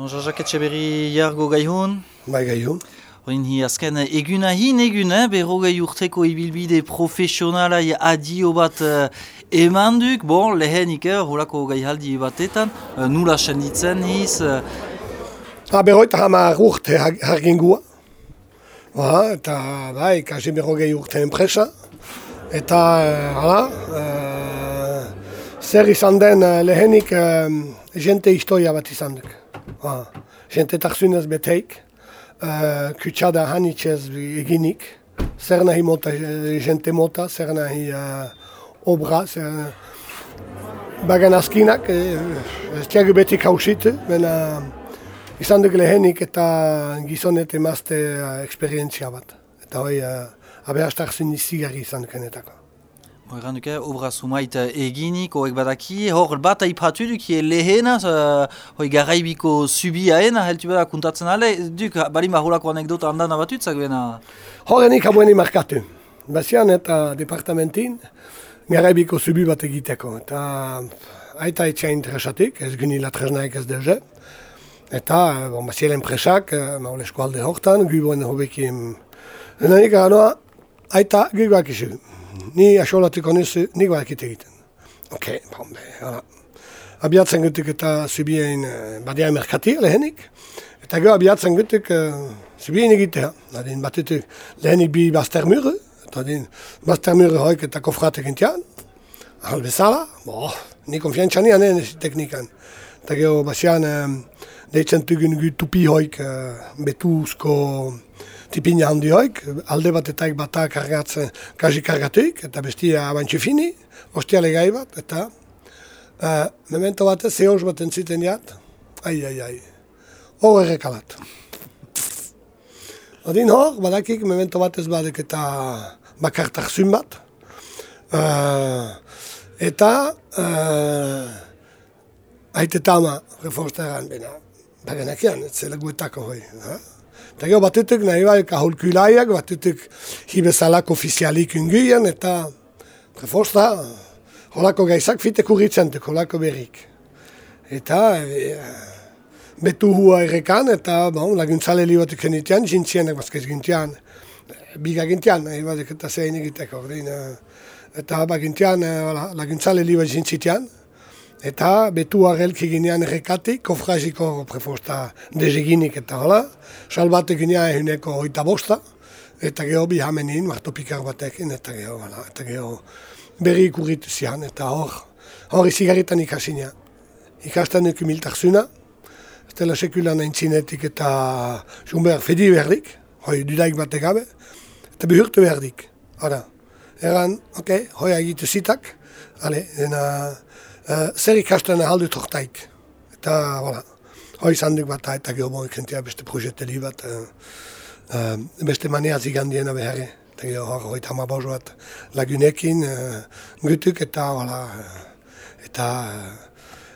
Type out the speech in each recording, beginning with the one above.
Bon, Jacques Etxeberri jargo gaihun. Bai gaihun. Horin hi azken eguna hin egun, eh? berrogei urteko ibilbide profesionala adio bat uh, eman duk. Bon, lehenik, eh, holako gaihaldi batetan, uh, nula senditzen hiz. Uh... Ha, berroita hamar urte hargingua. Ba, eta bai, kasi berrogei urte enpresa. Eta, hala, uh, zer izan den lehenik uh, jente historia bat izan duk. Ba, jente tarzunez beteik. Uh, kutsada hanitxez eginik, zer nahi mota, jente mota, zer nahi uh, obra, zer bagan askinak, ez tiago beti kausitu, bena izan duk lehenik eta gizonet emazte uh, eksperientzia bat. Eta hoi, uh, abeastak zin izigarri izan dukenetako. Egan duke, obra sumait eginik, hoek badaki, hor bat aipatu duk, lehena, uh, hoi garaibiko subiaena, heltu bera kuntatzen ale, duk, bali mahulako anekdota handan abatutzak bena? Horrenik habueni markatu. Bazian eta departamentin, garaibiko subi bat egiteko. Eta aita etxea interesatik, ez gini latresnaik ez deuze. Eta, bon, baziela enpresak, maule eskualde hortan, guboen hobekin. Enanik ganoa, aita gugoak isu ni asolatiko nizu, ni guakit egiten. Ok, bon, be, hala. Abiatzen gutuk eta zubien uh, badia merkati lehenik. Eta gero abiatzen gutuk uh, zubien egitea. Adin batetuk lehenik bi baztermure. Eta adin baztermure hoik eta kofratek intian. Ahal bo, ni konfiantzan nian egin teknikan. Eta gero basian um, deitzen tugun gu tupi hoik uh, betuzko tipina handi hoik, alde bat eta bata kargatzen, kazi kargatuik, eta bestia abantxu fini, ostiale gai bat, eta uh, memento bat ez, zehoz bat entziten jat, ai, ai, ai, hor errekalat. Odin hor, badakik, memento bat ez badek eta bakartak zun bat, uh, eta uh, haite tama, reforzteran bena, bagenakian, ez zela guetako hoi, ha? Eta gero batetik nahi bai kahulkulaiak, batetik hibezalak ofizialik ungien, eta prefosta, holako gaizak fitek urritzen holako berrik. Eta e, betu hua errekan, eta bon, laguntzale li bat ikenitean, jintzienak bazkez gintian, biga gintian, nahi bai eta zein egiteko. Eta bagintian laguntzale li bat jintzitean, Eta betua gelki ginean errekati, kofraziko prefosta deseginik eta hola, salbate ginean eguneko oita bosta, eta geho bihamenin, martopikar batekin, eta geho, bala, eta geho berri ikurrit zian, eta hor, hor izigarritan ikasina. Ikastan eki miltarzuna, ez dela sekulan aintzinetik eta junbehar fedi beharrik, hoi dudaik batek gabe, eta behurtu beharrik, hara. Egan, okei, okay, hoia egitu zitak, ale, dena uh, zer ikasten ahaldu tortaik. Eta, voilà, hoi izan duk bat eta geho bon ikentia beste projekteli bat, uh, uh, beste mania zigan diena beharre. Eta geho hor hoi tama bozo bat lagunekin, uh, gutuk eta, uh, eta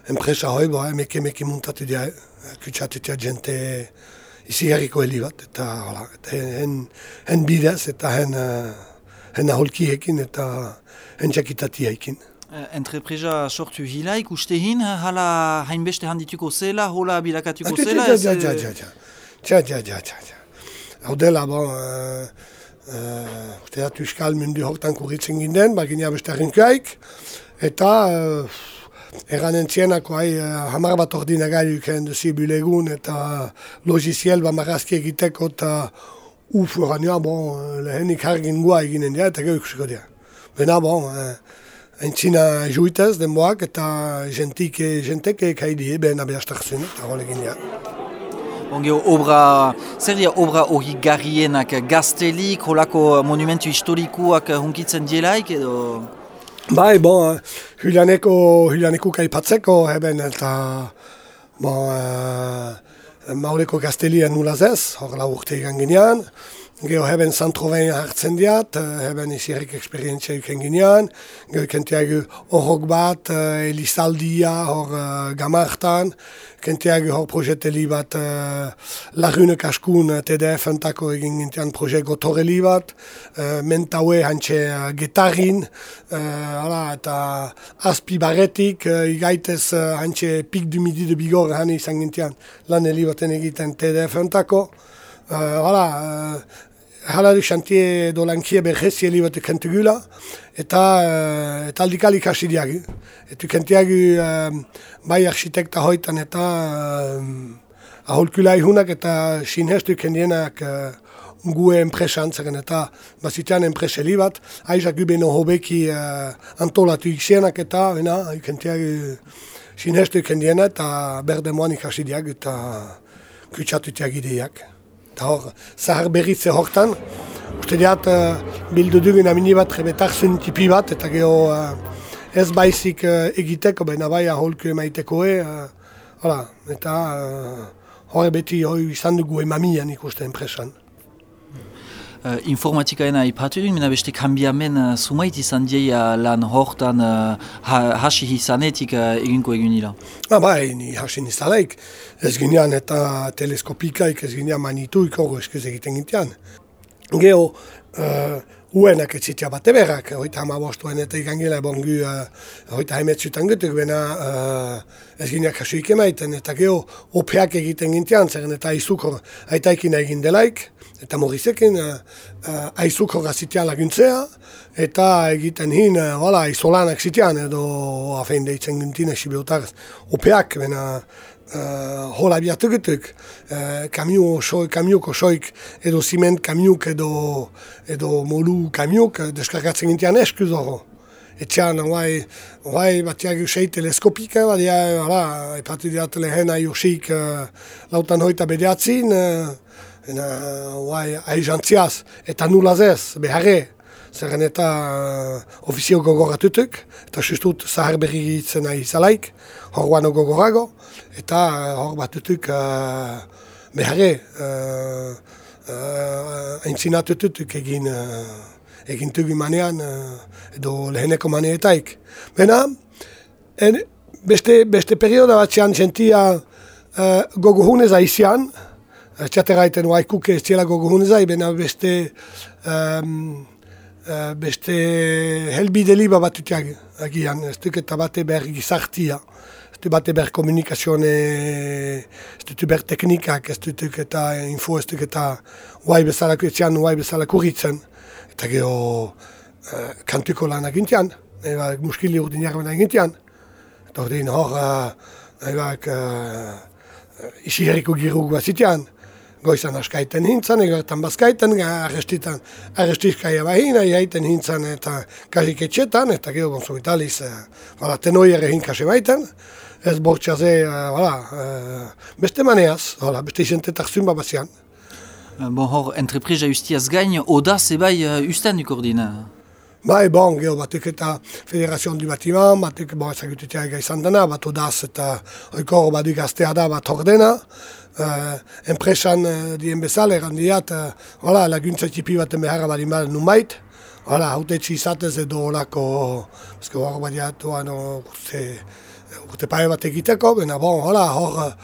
enpresa hoi boa, meke meke muntatu dia, uh, kutsatutia jente izi herriko heli bat, eta, voilà, eta hen, hen bidez, eta hen, uh, hen aholkiekin, eta hen jakitatiaikin. Eh, entrepresa sortu hila ikustehin, eh, hala hainbeste handituko zela, hola bilakatuko ah, zela. Ja, ja, eh, ja, ja, ja, ja, ja, ja. Hau dela, bon, uste dut euskal mundu hortan kurritzen ginden, bagina beste herrinkaik, eta uh, erranen hai, hamar bat ordinagaiuk duzi bilegun eta logiziel bamarazki egiteko eta uf, oran, ja, bon, lehenik hargin gua eginen dira eta gero ikusiko dira. Bena, bon, uh, Entzina juitaz denboak eta jentik, jentek kaidi eben abeastak zuen, eta hori egin ja. Onge, obra, zer dira obra hori garrienak gaztelik, holako monumentu historikuak hunkitzen dielaik edo? Bai, bon, hulaneko, hulaneko kaipatzeko eben eta bon, uh, mauleko gaztelien nulaz ez, hor la urte egan ginean, Geho heben zantrovein hartzen diat, heben izirrik eksperientzia uken ginean, geho kentiagu horrok bat, elizaldia hor gamartan, kentiagu hor projeteli bat lagunek askun TDF entako egin gintian projet gotoreli bat, mentaue hantxe getarin, eta azpi barretik, igaitez hantxe pik du midi de bigor hani izan gintian lan baten egiten TDF entako, Hala, hala du xantie do lankie bat kentugula, eta, uh, eta aldikalik hasi diagu. Eta kentiagu bai arxitekta hoitan eta uh, aholkula ihunak eta sinhestu kendienak uh, gue enpresan zeren eta bazitean enpreseli bat, aizak gube no hobeki uh, antolatu iksenak eta, bena, kentiagu sinhestu kendiena eta berde moan ikasi diagu eta kutsatu tiagideak eta hor, zahar berritze hortan. Uste diat, uh, bildu dugun amini bat rebetar tipi bat, eta geho uh, ez baizik uh, egiteko, baina bai aholku emaiteko e, uh, eta hori beti hori izan dugu emamian ikusten enpresan. Uh, informatikaena ipatu duen, mina beste kambiamen uh, sumait izan dieia lan hortan uh, hasi izanetik uh, eginko egunila? Ah, bai, ni hasi nizalaik. Ez ginean eta teleskopikaik ez ginean manituik hori eskuz egiten gintian. Geo, uh, uenak ez zitia bate berrak, hoita hama bostuen eta ikan gila bongu uh, hoita haimetzutan gutuk, bena uh, ez gineak hasuik emaiten, eta geo, opeak egiten gintian, zeren eta izuko aitaikin egin delaik, eta Morizekin uh, uh, aizuko gazitia laguntzea, eta egiten hin, uh, wala, izolanak zitean, edo afein deitzen gintin esi behotarz, opeak, bena uh, hola biatugetuk, uh, kamiu soi, kamiuko soik, edo ziment kamiuk, edo, edo molu kamiuk, deskargatzen gintian eskuz hori. Etxean, guai, guai batiak usai teleskopika, badia, hala, epatu diat lehen aiosik uh, lautan hoita bedeatzin, uh, Ena, guai, aizantziaz, eta nula zez, beharre, zerren eta uh, ofizio gogoratutuk, eta sustut zahar berri gitzen nahi zalaik, hor guano gogorago, eta uh, hor batutuk uh, beharre, uh, uh, entzinatututuk egin, uh, egin tugu manean, uh, edo leheneko maneetaik. Bena, en, beste, beste perioda bat zian zentia uh, gogohunez aizian, txateraiten waikuk ez ziela gogohun zai, bena beste, um, uh, beste helbide liba bat utiak agian, ez duk eta bate behar gizartia, ez duk bate behar komunikazione, ez duk behar teknikak, ez duk eta info, ez duk eta guai bezala kuetzian, guai bezala kurritzen, eta geho uh, kantuko lan agintian, eba muskili urdin jarren agintian, eta ordin hor, uh, eba, uh, isi herriko giruk bat zitean, goizan askaiten hintzan, egertan bazkaiten, arrestitan, arrestizkaia bahina, jaiten hintzan eta kasik etxetan, eta gero gonzo vitaliz, e, wala, tenoi ere hinkase baiten, ez bortxa ze, wala, e, beste maneaz, wala, beste izentetak zunba bazian. Bon, hor, entreprisa justiaz gain, oda zebai uh, usten duk ordina? Bai, bon, geho, batek eta Federazion du Batiman, batek, bon, ezagututia ega izan dena, bat odaz eta oiko badu gaztea da bat ordena, uh, enpresan uh, dien bezala, eran diat, uh, hola, laguntza txipi baten beharra bali mal nun bait, hola, haute txizatez edo holako, bezko hor badiat, no, urte, urte pare bat egiteko, bena bon, hola, hor,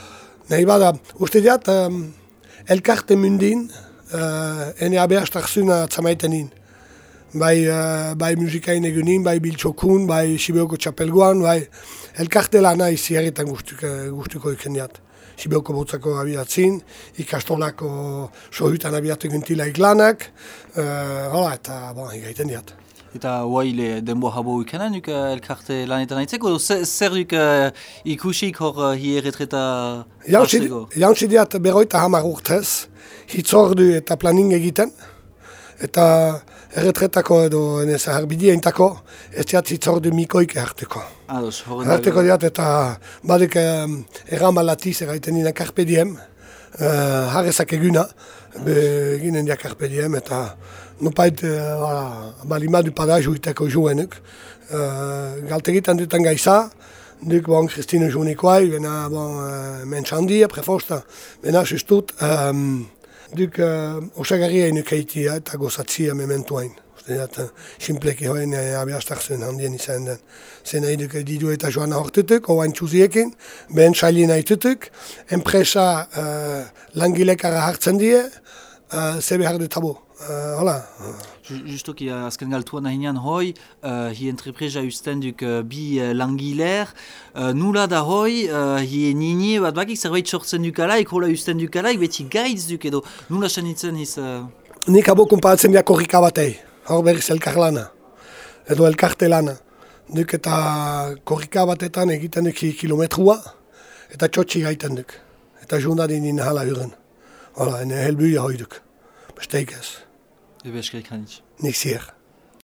nahi bada, uste diat, um, elkarte mundin, uh, ene abeastak zuna tzamaitenin. Bai, uh, bai musikain egunin, bai biltxokun, bai Sibeoko txapelguan, bai elkarte lana izi herritan gustuko, gustuko ikendiat. Sibioko botzako abiatzin, ikastolako sohutan abiatu gintilaik lanak, uh, hola, eta bon, igaiten diat. Eta huaile denbo habo ikanen duk uh, elkarte lanetan aitzeko, zer duk uh, ikusik hor uh, hi erretreta hasteko? Jauntzi diat berroita hamar urtez, hitzordu eta planning egiten, eta erretretako edo zahar bidia intako, ez diat zitzordu mikoik hartuko. Ados, Hartuko diat eta badik um, errama latiz erraiten dina karpe diem, uh, harrezak eguna, be eginen dia karpe diem, eta nupait, uh, balimadu padaz uiteko juenuk. Uh, galtegitan dutan gaiza, duk bon Christine Junikoai, bena bon uh, mensch handi, prefosta, bena justut, um, duk uh, osagarria inuk eitia eta gozatzia mementuain. Dut, uh, simpleki hoen uh, abiastak zuen handien izan den. Zen nahi duk didu eta joan hortetuk, oain txuziekin, behen saili nahi tutuk, enpresa uh, langilekara hartzen die, uh, zebe harde tabo. Uh, hola. Justoki azken galtuan nahinean hoi, uh, hi entrepresa usten duk uh, bi uh, langiler, uh, nula da hoi, uh, hi nini bat bakik zerbait sortzen duk alaik, hola usten duk alaik, beti gaitz duk edo, nula sanitzen hiz... Uh... Nik abo kumpatzen biak korrika batei, hor berriz elkar lana, edo elkarte lana. Duk eta korrika batetan egiten duk kilometrua, eta txotxi gaiten duk. Eta jundadin inhala huren. Hola, ene helbuia hoi duk. Besteik ez. Ich weiß gar nicht. Nicht sicher.